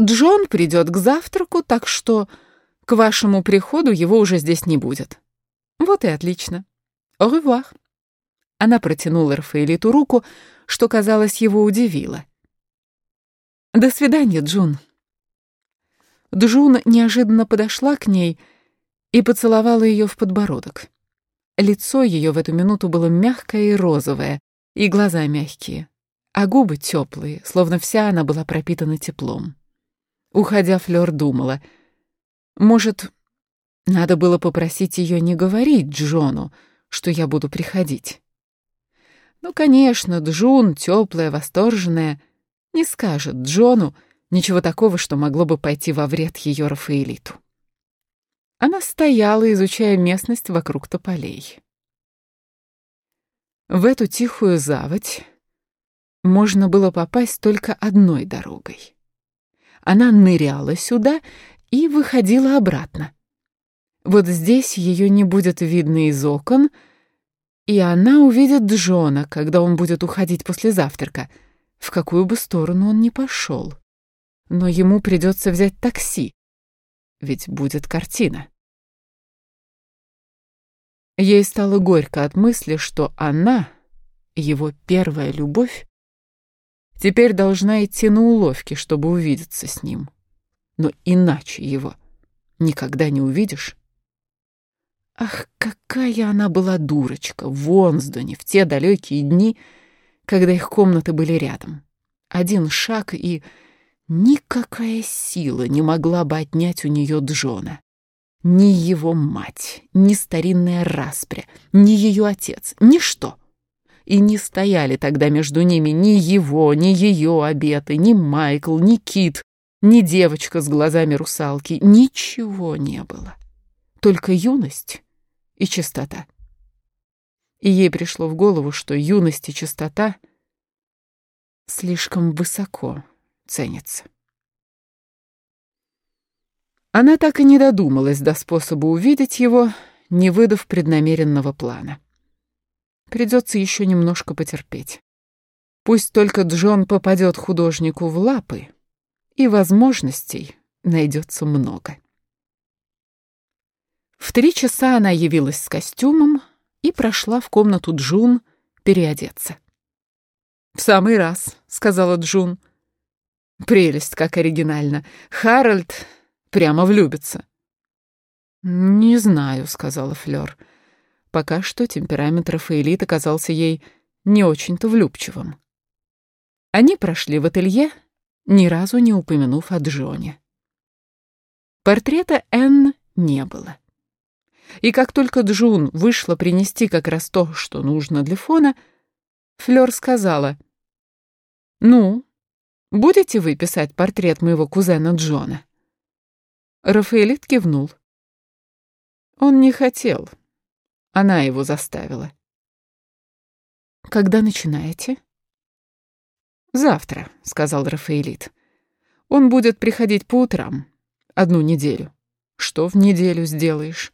Джон придет к завтраку, так что к вашему приходу его уже здесь не будет. Вот и отлично. Revoir. Она протянула Рафаэлиту руку, что, казалось, его удивило. «До свидания, Джун». Джун неожиданно подошла к ней и поцеловала ее в подбородок. Лицо ее в эту минуту было мягкое и розовое, и глаза мягкие, а губы теплые, словно вся она была пропитана теплом. Уходя, Флёр думала, может, надо было попросить ее не говорить Джону, что я буду приходить. Ну, конечно, Джун, теплая, восторженная, не скажет Джону ничего такого, что могло бы пойти во вред ее Рафаэлиту. Она стояла, изучая местность вокруг тополей. В эту тихую заводь можно было попасть только одной дорогой. Она ныряла сюда и выходила обратно. Вот здесь ее не будет видно из окон, и она увидит Джона, когда он будет уходить после завтрака, в какую бы сторону он ни пошел. Но ему придется взять такси, ведь будет картина. Ей стало горько от мысли, что она, его первая любовь, теперь должна идти на уловки, чтобы увидеться с ним. Но иначе его никогда не увидишь. Ах, какая она была дурочка в Вонсдоне в те далекие дни, когда их комнаты были рядом. Один шаг, и никакая сила не могла бы отнять у нее Джона. Ни его мать, ни старинная распря, ни ее отец, ничто. И не стояли тогда между ними ни его, ни ее обеты, ни Майкл, ни Кит, ни девочка с глазами русалки. Ничего не было. Только юность и чистота. И ей пришло в голову, что юность и чистота слишком высоко ценятся. Она так и не додумалась до способа увидеть его, не выдав преднамеренного плана. Придется еще немножко потерпеть. Пусть только Джон попадет художнику в лапы, и возможностей найдется много. В три часа она явилась с костюмом и прошла в комнату Джун переодеться. «В самый раз», — сказала Джун. «Прелесть, как оригинально. Харальд Прямо влюбится. «Не знаю», — сказала Флёр. Пока что темперамент Рафаэлит оказался ей не очень-то влюбчивым. Они прошли в ателье, ни разу не упомянув о Джоне. Портрета Энн не было. И как только Джун вышла принести как раз то, что нужно для фона, Флёр сказала, «Ну, будете вы писать портрет моего кузена Джона?» Рафаэлит кивнул. Он не хотел. Она его заставила. «Когда начинаете?» «Завтра», — сказал Рафаэлит. «Он будет приходить по утрам. Одну неделю. Что в неделю сделаешь?